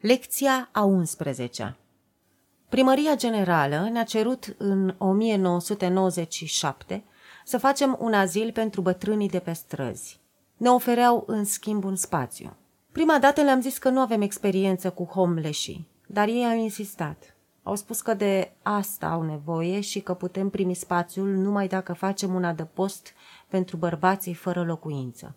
Lecția a 11 Primăria Generală ne-a cerut în 1997 să facem un azil pentru bătrânii de pe străzi. Ne ofereau în schimb un spațiu. Prima dată le-am zis că nu avem experiență cu homeless dar ei au insistat. Au spus că de asta au nevoie și că putem primi spațiul numai dacă facem un adăpost pentru bărbații fără locuință.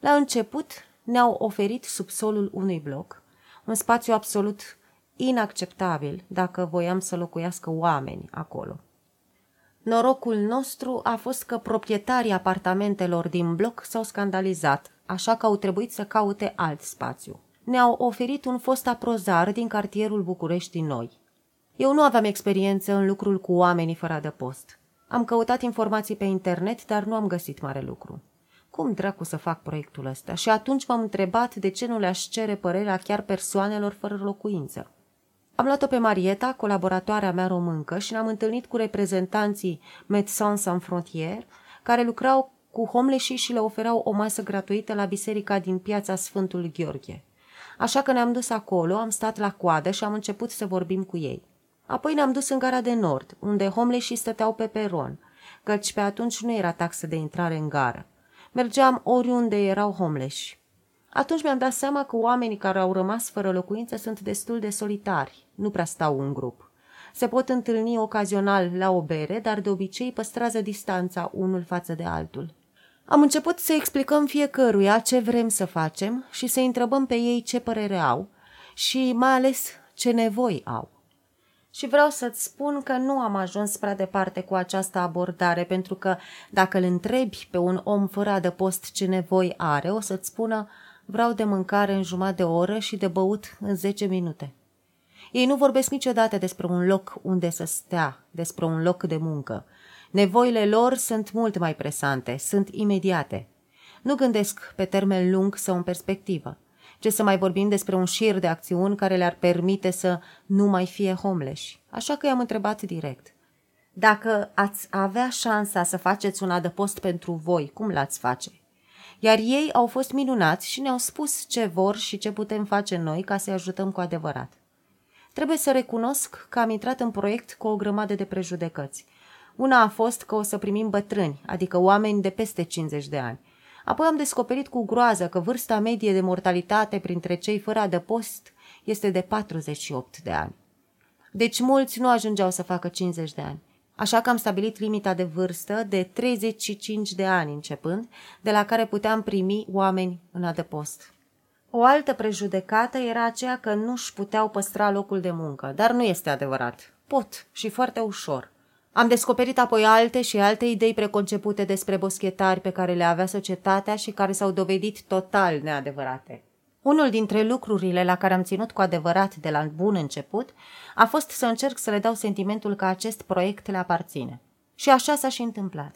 La început ne-au oferit subsolul unui bloc, un spațiu absolut inacceptabil dacă voiam să locuiască oameni acolo. Norocul nostru a fost că proprietarii apartamentelor din bloc s-au scandalizat, așa că au trebuit să caute alt spațiu. Ne-au oferit un fost aprozar din cartierul București Noi. Eu nu aveam experiență în lucrul cu oamenii fără adăpost. Am căutat informații pe internet, dar nu am găsit mare lucru. Cum dracu să fac proiectul ăsta? Și atunci m-am întrebat de ce nu le-aș cere părerea chiar persoanelor fără locuință. Am luat-o pe Marieta, colaboratoarea mea româncă, și ne-am întâlnit cu reprezentanții Médecins Sans Frontières, care lucrau cu homleșii și le oferau o masă gratuită la biserica din piața Sfântul Gheorghe. Așa că ne-am dus acolo, am stat la coadă și am început să vorbim cu ei. Apoi ne-am dus în gara de nord, unde homleșii stăteau pe peron, căci pe atunci nu era taxă de intrare în gară. Mergeam oriunde erau homleși. Atunci mi-am dat seama că oamenii care au rămas fără locuință sunt destul de solitari, nu prea stau în grup. Se pot întâlni ocazional la o bere, dar de obicei păstrează distanța unul față de altul. Am început să explicăm fiecăruia ce vrem să facem și să întrebăm pe ei ce părere au și mai ales ce nevoi au. Și vreau să-ți spun că nu am ajuns prea departe cu această abordare, pentru că dacă îl întrebi pe un om fără adăpost ce nevoi are, o să-ți spună vreau de mâncare în jumătate de oră și de băut în 10 minute. Ei nu vorbesc niciodată despre un loc unde să stea, despre un loc de muncă. Nevoile lor sunt mult mai presante, sunt imediate. Nu gândesc pe termen lung sau în perspectivă. Ce să mai vorbim despre un șir de acțiuni care le-ar permite să nu mai fie homeless. Așa că i-am întrebat direct. Dacă ați avea șansa să faceți un adăpost pentru voi, cum l-ați face? Iar ei au fost minunați și ne-au spus ce vor și ce putem face noi ca să-i ajutăm cu adevărat. Trebuie să recunosc că am intrat în proiect cu o grămadă de prejudecăți. Una a fost că o să primim bătrâni, adică oameni de peste 50 de ani. Apoi am descoperit cu groază că vârsta medie de mortalitate printre cei fără adăpost este de 48 de ani. Deci mulți nu ajungeau să facă 50 de ani. Așa că am stabilit limita de vârstă de 35 de ani începând, de la care puteam primi oameni în adăpost. O altă prejudecată era aceea că nu-și puteau păstra locul de muncă, dar nu este adevărat. Pot și foarte ușor. Am descoperit apoi alte și alte idei preconcepute despre boschetari pe care le avea societatea și care s-au dovedit total neadevărate. Unul dintre lucrurile la care am ținut cu adevărat de la bun început a fost să încerc să le dau sentimentul că acest proiect le aparține. Și așa s-a și întâmplat.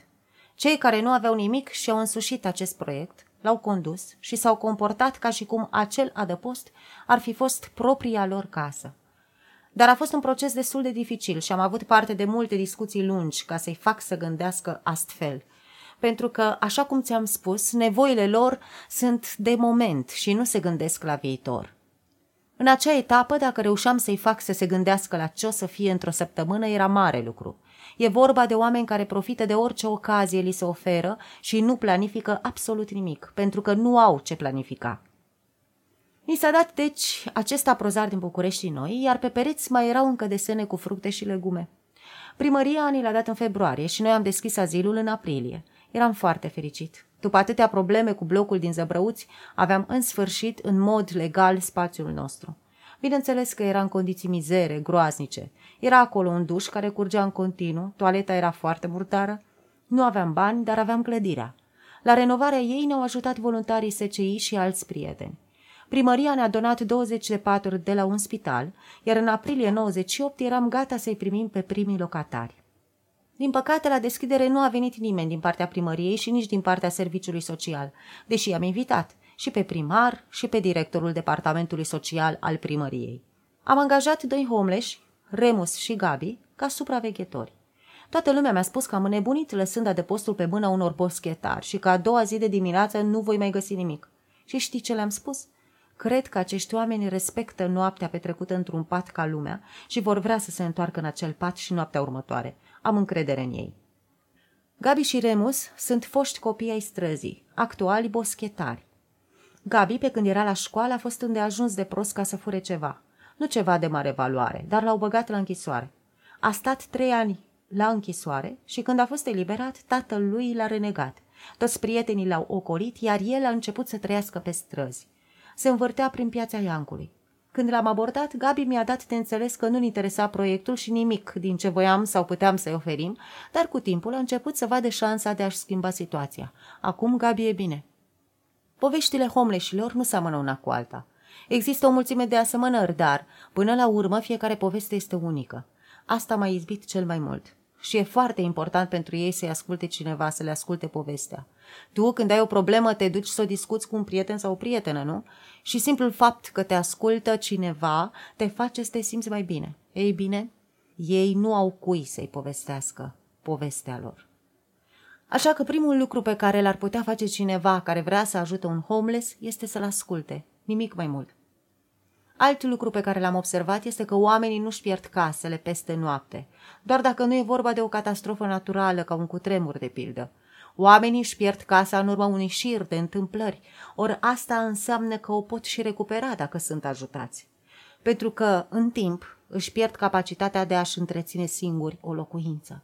Cei care nu aveau nimic și-au însușit acest proiect, l-au condus și s-au comportat ca și cum acel adăpost ar fi fost propria lor casă. Dar a fost un proces destul de dificil și am avut parte de multe discuții lungi ca să-i fac să gândească astfel. Pentru că, așa cum ți-am spus, nevoile lor sunt de moment și nu se gândesc la viitor. În acea etapă, dacă reușeam să-i fac să se gândească la ce o să fie într-o săptămână, era mare lucru. E vorba de oameni care profită de orice ocazie li se oferă și nu planifică absolut nimic, pentru că nu au ce planifica. Mi s-a dat, deci, acest aprozar din București noi, iar pe pereți mai erau încă desene cu fructe și legume. Primăria ni l-a dat în februarie și noi am deschis azilul în aprilie. Eram foarte fericit. După atâtea probleme cu blocul din Zăbrăuți, aveam în sfârșit, în mod legal, spațiul nostru. Bineînțeles că era în condiții mizere, groaznice. Era acolo un duș care curgea în continuu, toaleta era foarte murdară. Nu aveam bani, dar aveam clădirea. La renovarea ei ne-au ajutat voluntarii SCI și alți prieteni. Primăria ne-a donat 20 de paturi de la un spital, iar în aprilie 98 eram gata să-i primim pe primii locatari. Din păcate, la deschidere nu a venit nimeni din partea primăriei și nici din partea serviciului social, deși am invitat și pe primar și pe directorul departamentului social al primăriei. Am angajat doi homeless, Remus și Gabi, ca supraveghetori. Toată lumea mi-a spus că am înnebunit lăsând adăpostul pe mâna unor boschetari și că a doua zi de dimineață nu voi mai găsi nimic. Și știi ce le-am spus? Cred că acești oameni respectă noaptea petrecută într-un pat ca lumea și vor vrea să se întoarcă în acel pat și noaptea următoare. Am încredere în ei. Gabi și Remus sunt foști copii ai străzii, actuali boschetari. Gabi, pe când era la școală, a fost îndeajuns de prost ca să fure ceva. Nu ceva de mare valoare, dar l-au băgat la închisoare. A stat trei ani la închisoare și când a fost eliberat, tatăl lui l-a renegat. Toți prietenii l-au ocolit, iar el a început să trăiască pe străzi. Se învârtea prin piața Iancului. Când l-am abordat, Gabi mi-a dat de înțeles că nu-l interesa proiectul și nimic din ce voiam sau puteam să-i oferim, dar cu timpul a început să vadă șansa de a-și schimba situația. Acum Gabi e bine. Poveștile homleșilor nu seamănă una cu alta. Există o mulțime de asemănări, dar, până la urmă, fiecare poveste este unică. Asta m-a izbit cel mai mult. Și e foarte important pentru ei să-i asculte cineva, să le asculte povestea. Tu, când ai o problemă, te duci să o discuți cu un prieten sau o prietenă, nu? Și simplul fapt că te ascultă cineva te face să te simți mai bine. Ei bine, ei nu au cui să-i povestească povestea lor. Așa că primul lucru pe care l-ar putea face cineva care vrea să ajute un homeless este să-l asculte, nimic mai mult. Alt lucru pe care l-am observat este că oamenii nu-și pierd casele peste noapte, doar dacă nu e vorba de o catastrofă naturală, ca un cutremur de pildă. Oamenii își pierd casa în urma unui șir de întâmplări, ori asta înseamnă că o pot și recupera dacă sunt ajutați. Pentru că, în timp, își pierd capacitatea de a-și întreține singuri o locuință.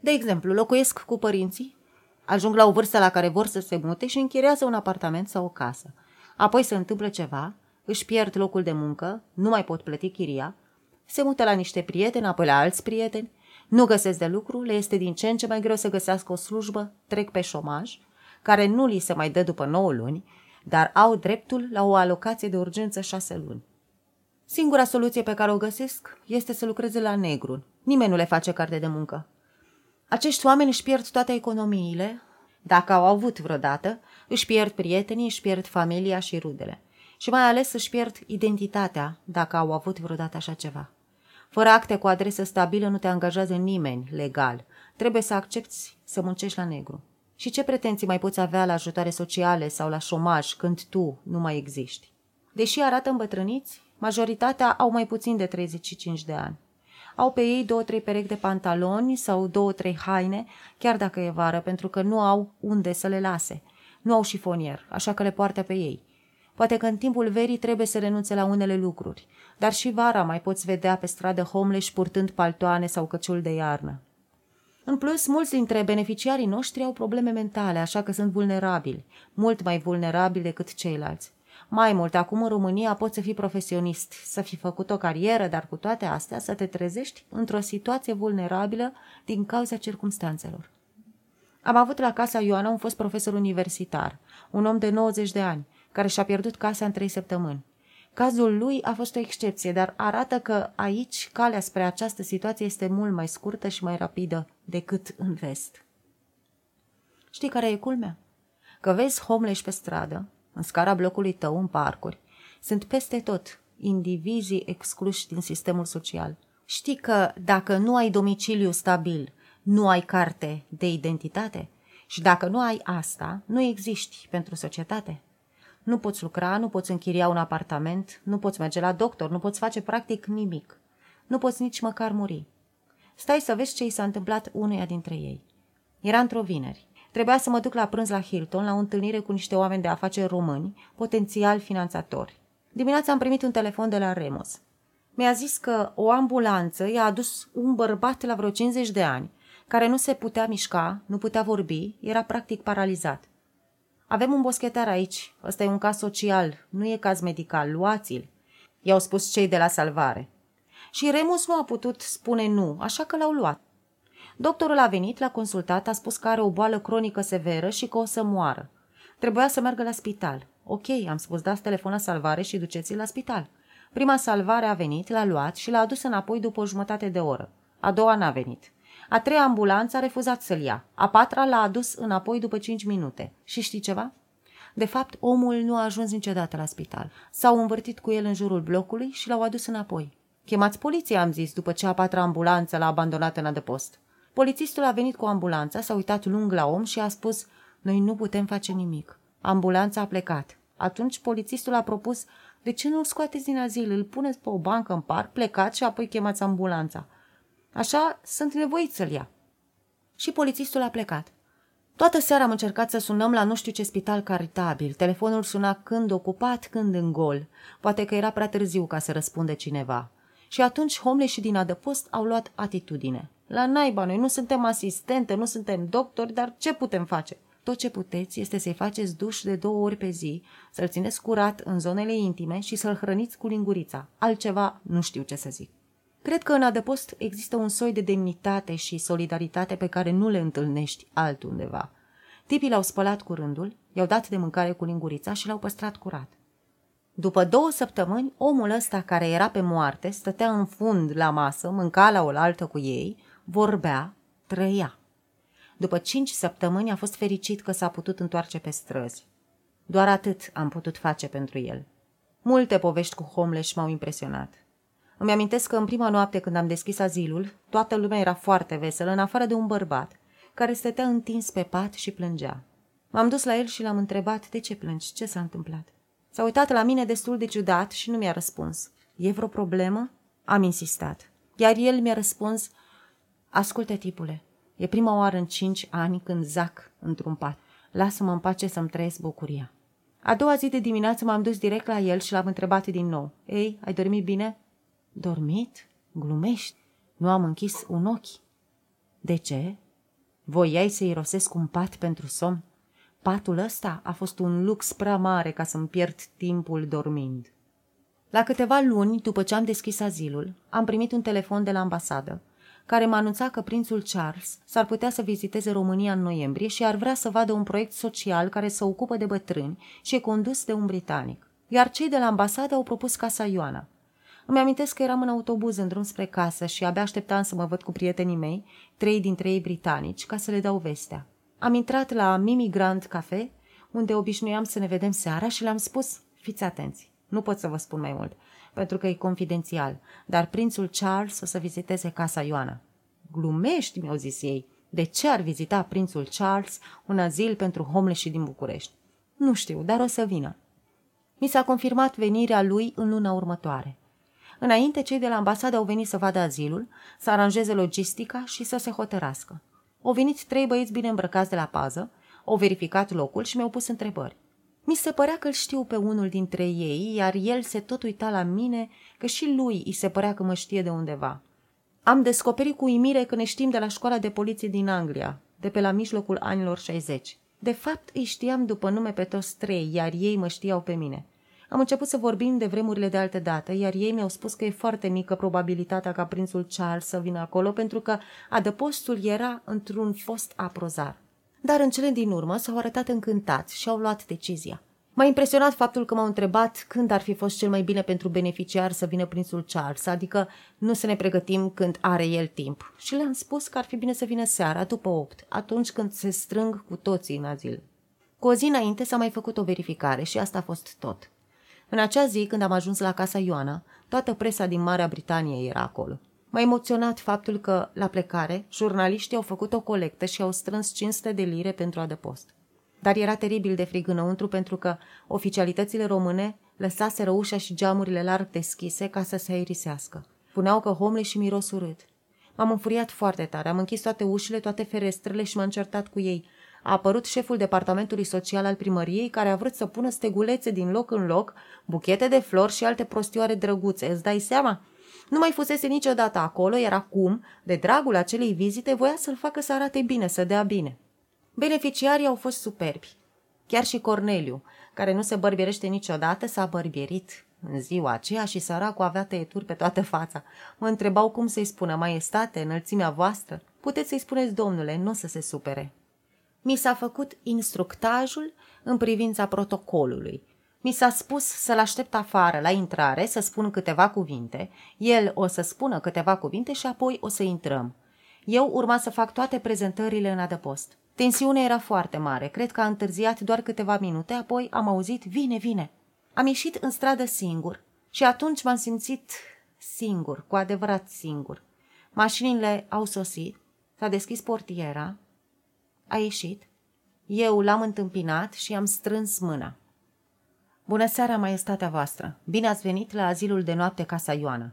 De exemplu, locuiesc cu părinții, ajung la o vârstă la care vor să se mute și închiriază un apartament sau o casă. Apoi se întâmplă ceva, își pierd locul de muncă, nu mai pot plăti chiria, se mută la niște prieteni, apoi la alți prieteni, nu găsesc de lucru, le este din ce în ce mai greu să găsească o slujbă, trec pe șomaj, care nu li se mai dă după 9 luni, dar au dreptul la o alocație de urgență 6 luni. Singura soluție pe care o găsesc este să lucreze la negru. Nimeni nu le face carte de muncă. Acești oameni își pierd toate economiile, dacă au avut vreodată, își pierd prietenii, își pierd familia și rudele. Și mai ales își pierd identitatea, dacă au avut vreodată așa ceva. Fără acte cu adresă stabilă nu te angajează nimeni legal. Trebuie să accepti să muncești la negru. Și ce pretenții mai poți avea la ajutoare sociale sau la șomaj când tu nu mai existi? Deși arată îmbătrâniți, majoritatea au mai puțin de 35 de ani. Au pe ei două-trei perechi de pantaloni sau două-trei haine, chiar dacă e vară, pentru că nu au unde să le lase. Nu au șifonier, așa că le poartă pe ei. Poate că în timpul verii trebuie să renunțe la unele lucruri, dar și vara mai poți vedea pe stradă homeless purtând paltoane sau căciul de iarnă. În plus, mulți dintre beneficiarii noștri au probleme mentale, așa că sunt vulnerabili, mult mai vulnerabili decât ceilalți. Mai mult, acum în România poți să fii profesionist, să fi făcut o carieră, dar cu toate astea să te trezești într-o situație vulnerabilă din cauza circumstanțelor. Am avut la casa Ioana un fost profesor universitar, un om de 90 de ani, care și-a pierdut casa în trei săptămâni. Cazul lui a fost o excepție, dar arată că aici calea spre această situație este mult mai scurtă și mai rapidă decât în vest. Știi care e culmea? Că vezi homeless pe stradă, în scara blocului tău, în parcuri, sunt peste tot indivizii excluși din sistemul social. Știi că dacă nu ai domiciliu stabil, nu ai carte de identitate? Și dacă nu ai asta, nu existi pentru societate. Nu poți lucra, nu poți închiria un apartament, nu poți merge la doctor, nu poți face practic nimic. Nu poți nici măcar muri. Stai să vezi ce i s-a întâmplat unuia dintre ei. Era într-o vineri. Trebuia să mă duc la prânz la Hilton, la o întâlnire cu niște oameni de afaceri români, potențial finanțatori. Dimineața am primit un telefon de la Remos. Mi-a zis că o ambulanță i-a adus un bărbat la vreo 50 de ani, care nu se putea mișca, nu putea vorbi, era practic paralizat. Avem un boschetar aici. Ăsta e un caz social, nu e caz medical. Luați-l. I-au spus cei de la salvare. Și Remus nu a putut spune nu, așa că l-au luat. Doctorul a venit, l-a consultat, a spus că are o boală cronică severă și că o să moară. Trebuia să meargă la spital. Ok, am spus, dați telefon la salvare și duceți-l la spital. Prima salvare a venit, l-a luat și l-a adus înapoi după o jumătate de oră. A doua n-a venit. A treia ambulanță a refuzat să-l ia. A patra l-a adus înapoi după cinci minute. Și știi ceva? De fapt, omul nu a ajuns niciodată la spital. S-au învârtit cu el în jurul blocului și l-au adus înapoi. Chemați poliția, am zis, după ce a patra ambulanță l-a abandonat în adăpost. Polițistul a venit cu ambulanța, s-a uitat lung la om și a spus, noi nu putem face nimic. Ambulanța a plecat. Atunci polițistul a propus, De ce nu-l scoateți din azil, îl puneți pe o bancă în parc, plecați și apoi chemați ambulanța? Așa sunt nevoit să-l ia. Și polițistul a plecat. Toată seara am încercat să sunăm la nu știu ce spital caritabil. Telefonul suna când ocupat, când în gol. Poate că era prea târziu ca să răspunde cineva. Și atunci și din adăpost au luat atitudine. La naiba, noi nu suntem asistente, nu suntem doctori, dar ce putem face? Tot ce puteți este să-i faceți duș de două ori pe zi, să-l țineți curat în zonele intime și să-l hrăniți cu lingurița. Altceva nu știu ce să zic. Cred că în adăpost există un soi de demnitate și solidaritate pe care nu le întâlnești altundeva. Tipii l-au spălat cu rândul, i-au dat de mâncare cu lingurița și l-au păstrat curat. După două săptămâni, omul ăsta care era pe moarte stătea în fund la masă, mânca la oaltă cu ei, vorbea, trăia. După cinci săptămâni a fost fericit că s-a putut întoarce pe străzi. Doar atât am putut face pentru el. Multe povești cu homeless m-au impresionat. Îmi amintesc că în prima noapte când am deschis azilul, toată lumea era foarte veselă, în afară de un bărbat, care stătea întins pe pat și plângea. M-am dus la el și l-am întrebat de ce plângi, ce s-a întâmplat. S-a uitat la mine destul de ciudat și nu mi-a răspuns. E vreo problemă? Am insistat. Iar el mi-a răspuns, ascultă tipule, e prima oară în cinci ani când zac într-un pat. Lasă-mă în pace să-mi trăiesc bucuria. A doua zi de dimineață m-am dus direct la el și l-am întrebat din nou. Ei, ai dormit bine? Dormit? Glumești? Nu am închis un ochi. De ce? Voiai să irosesc un pat pentru somn? Patul ăsta a fost un lux prea mare ca să-mi pierd timpul dormind. La câteva luni după ce am deschis azilul, am primit un telefon de la ambasadă, care m-a anunțat că prințul Charles s-ar putea să viziteze România în noiembrie și ar vrea să vadă un proiect social care să ocupă de bătrâni și e condus de un britanic. Iar cei de la ambasadă au propus Casa Ioana. Îmi amintesc că eram în autobuz în drum spre casă și abia așteptam să mă văd cu prietenii mei, trei dintre ei britanici, ca să le dau vestea. Am intrat la Mimi Grand Cafe, unde obișnuiam să ne vedem seara și le-am spus, fiți atenți, nu pot să vă spun mai mult, pentru că e confidențial, dar prințul Charles o să viziteze casa Ioana. Glumești, mi-au zis ei. De ce ar vizita prințul Charles un azil pentru homeless din București? Nu știu, dar o să vină. Mi s-a confirmat venirea lui în luna următoare. Înainte, cei de la ambasadă au venit să vadă azilul, să aranjeze logistica și să se hotărască. Au venit trei băieți bine îmbrăcați de la pază, au verificat locul și mi-au pus întrebări. Mi se părea că îl știu pe unul dintre ei, iar el se tot uita la mine, că și lui îi se părea că mă știe de undeva. Am descoperit cu uimire că ne știm de la școala de poliție din Anglia, de pe la mijlocul anilor 60. De fapt, îi știam după nume pe toți trei, iar ei mă știau pe mine. Am început să vorbim de vremurile de altă dată, iar ei mi-au spus că e foarte mică probabilitatea ca prințul Charles să vină acolo, pentru că adăpostul era într-un fost aprozar. Dar în cele din urmă s-au arătat încântați și au luat decizia. M-a impresionat faptul că m-au întrebat când ar fi fost cel mai bine pentru beneficiar să vină prințul Charles, adică nu să ne pregătim când are el timp. Și le-am spus că ar fi bine să vină seara, după opt, atunci când se strâng cu toții în azil. Cu o zi înainte s-a mai făcut o verificare și asta a fost tot. În acea zi, când am ajuns la casa Ioana, toată presa din Marea Britanie era acolo. M-a emoționat faptul că, la plecare, jurnaliștii au făcut o colectă și au strâns 500 de lire pentru adăpost. Dar era teribil de frig înăuntru pentru că oficialitățile române lăsaseră ușa și geamurile larg deschise ca să se aerisească. Puneau că homle și miros urât. M-am înfuriat foarte tare, am închis toate ușile, toate ferestrele și m-am certat cu ei, a apărut șeful departamentului social al primăriei care a vrut să pună stegulețe din loc în loc, buchete de flori și alte prostioare drăguțe. Îți dai seama? Nu mai fusese niciodată acolo, iar acum, de dragul acelei vizite, voia să-l facă să arate bine, să dea bine. Beneficiarii au fost superbi. Chiar și Corneliu, care nu se bărbierește niciodată, s-a bărbierit în ziua aceea și săracul avea tăieturi pe toată fața. Mă întrebau cum să-i spună, maestate, înălțimea voastră. Puteți să-i spuneți, domnule, nu o să se supere. Mi s-a făcut instructajul în privința protocolului. Mi s-a spus să-l aștept afară la intrare, să spun câteva cuvinte, el o să spună câteva cuvinte și apoi o să intrăm. Eu urma să fac toate prezentările în adăpost. Tensiunea era foarte mare, cred că a întârziat doar câteva minute, apoi am auzit, vine, vine. Am ieșit în stradă singur și atunci m-am simțit singur, cu adevărat singur. Mașinile au sosit, s-a deschis portiera, a ieșit. Eu l-am întâmpinat și am strâns mâna. Bună seara, maestatea voastră! Bine ați venit la azilul de noapte Casa Ioana.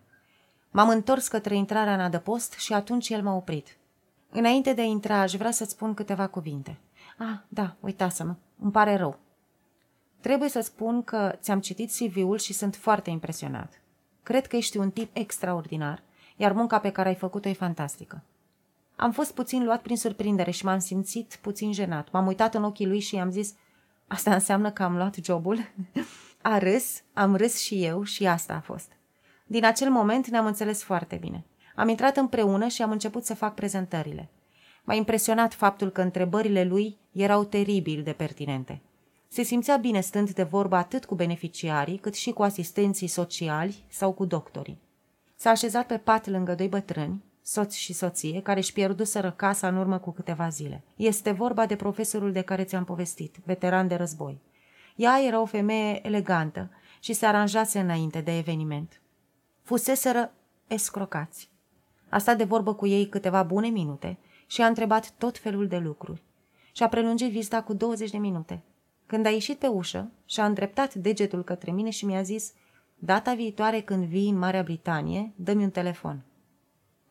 M-am întors către intrarea în adăpost și atunci el m-a oprit. Înainte de a intra, aș vrea să-ți spun câteva cuvinte. Ah, da, uitasem. Îmi pare rău. Trebuie să spun că ți-am citit CV-ul și sunt foarte impresionat. Cred că ești un tip extraordinar, iar munca pe care ai făcut-o e fantastică. Am fost puțin luat prin surprindere și m-am simțit puțin jenat. M-am uitat în ochii lui și i-am zis, asta înseamnă că am luat jobul? A râs, am râs și eu și asta a fost. Din acel moment ne-am înțeles foarte bine. Am intrat împreună și am început să fac prezentările. M-a impresionat faptul că întrebările lui erau teribil de pertinente. Se simțea bine stând de vorbă atât cu beneficiarii, cât și cu asistenții sociali sau cu doctorii. S-a așezat pe pat lângă doi bătrâni, soț și soție, care își pierduseră casa în urmă cu câteva zile. Este vorba de profesorul de care ți-am povestit, veteran de război. Ea era o femeie elegantă și se aranjase înainte de eveniment. Fuseseră escrocați. A stat de vorbă cu ei câteva bune minute și a întrebat tot felul de lucruri. Și a prelungit vizita cu 20 de minute. Când a ieșit pe ușă, și-a îndreptat degetul către mine și mi-a zis Data viitoare când vii în Marea Britanie, dă-mi un telefon.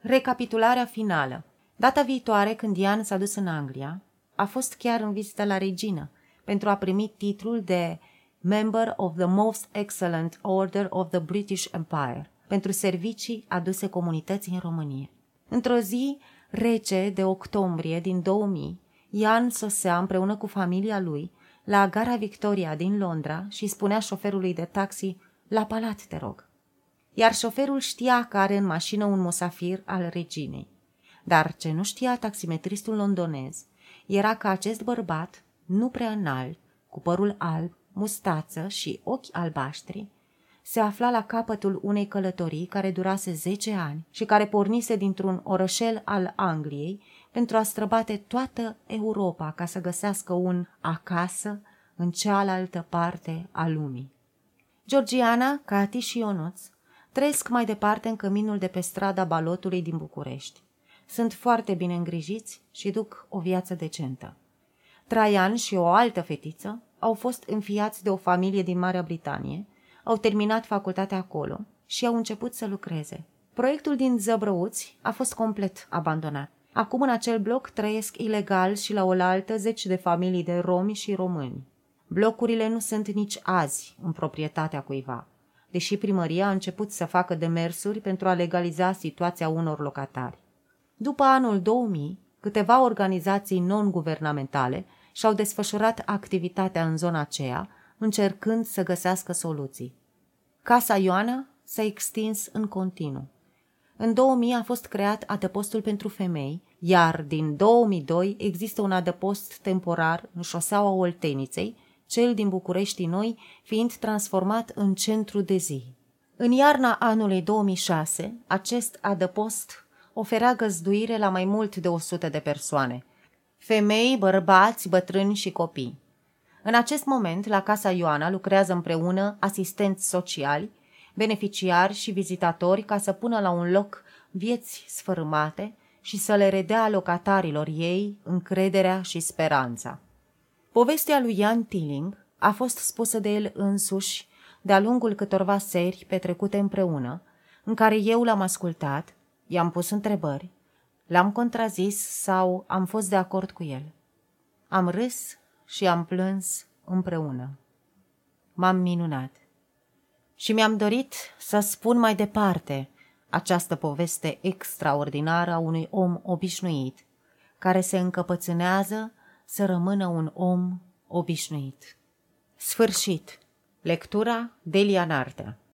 Recapitularea finală Data viitoare, când Ian s-a dus în Anglia, a fost chiar în vizită la regină, pentru a primi titlul de Member of the Most Excellent Order of the British Empire pentru servicii aduse comunității în România. Într-o zi rece de octombrie din 2000, Ian sosea împreună cu familia lui la gara Victoria din Londra și spunea șoferului de taxi, la palat, te rog. Iar șoferul știa că are în mașină un musafir al reginei. Dar ce nu știa taximetristul londonez era că acest bărbat, nu prea înalt, cu părul alb, mustață și ochi albaștri, se afla la capătul unei călătorii care durase zece ani și care pornise dintr-un orășel al Angliei pentru a străbate toată Europa ca să găsească un acasă în cealaltă parte a lumii. Georgiana, Cati și Ionuț trăiesc mai departe în căminul de pe strada Balotului din București. Sunt foarte bine îngrijiți și duc o viață decentă. Traian și o altă fetiță au fost înfiați de o familie din Marea Britanie, au terminat facultatea acolo și au început să lucreze. Proiectul din Zăbrăuți a fost complet abandonat. Acum în acel bloc trăiesc ilegal și la oaltă zeci de familii de romi și români. Blocurile nu sunt nici azi în proprietatea cuiva, deși primăria a început să facă demersuri pentru a legaliza situația unor locatari. După anul 2000, câteva organizații non-guvernamentale și-au desfășurat activitatea în zona aceea, încercând să găsească soluții. Casa Ioana s-a extins în continuu. În 2000 a fost creat adăpostul pentru femei, iar din 2002 există un adăpost temporar în șoseaua Olteniței, cel din București Noi fiind transformat în centru de zi. În iarna anului 2006, acest adăpost oferea găzduire la mai mult de 100 de persoane, femei, bărbați, bătrâni și copii. În acest moment, la Casa Ioana lucrează împreună asistenți sociali, beneficiari și vizitatori ca să pună la un loc vieți sfărâmate și să le redea locatarilor ei încrederea și speranța. Povestea lui Ian Tilling a fost spusă de el însuși de-a lungul câtorva seri petrecute împreună, în care eu l-am ascultat, i-am pus întrebări, l-am contrazis sau am fost de acord cu el. Am râs și am plâns împreună. M-am minunat. Și mi-am dorit să spun mai departe această poveste extraordinară a unui om obișnuit, care se încăpățânează să rămână un om obișnuit. Sfârșit. Lectura Delia Nartea